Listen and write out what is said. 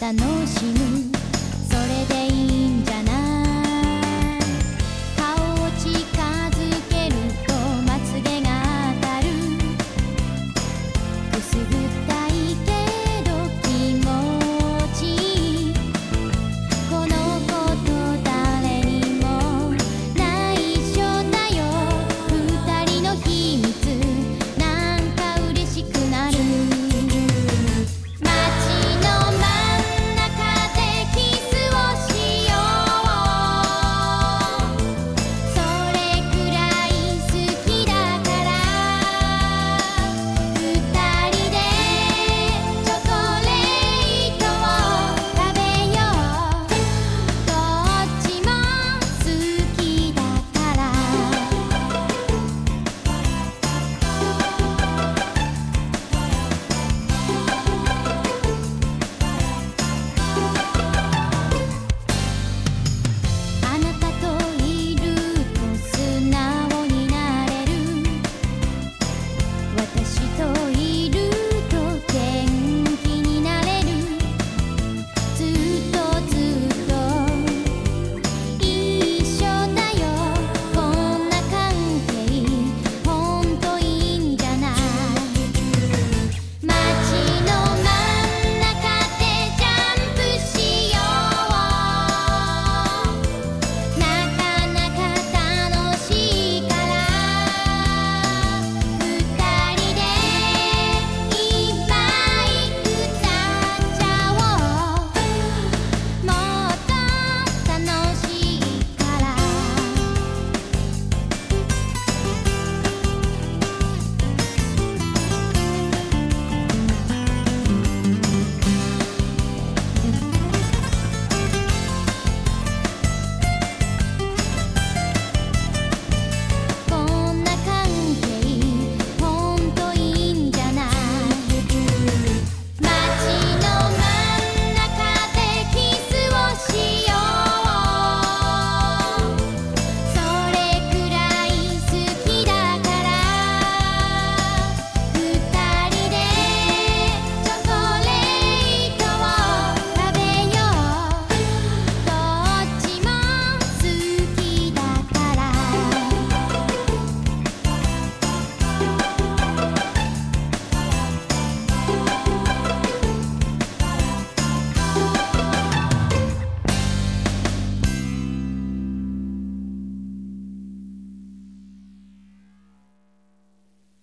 楽しむ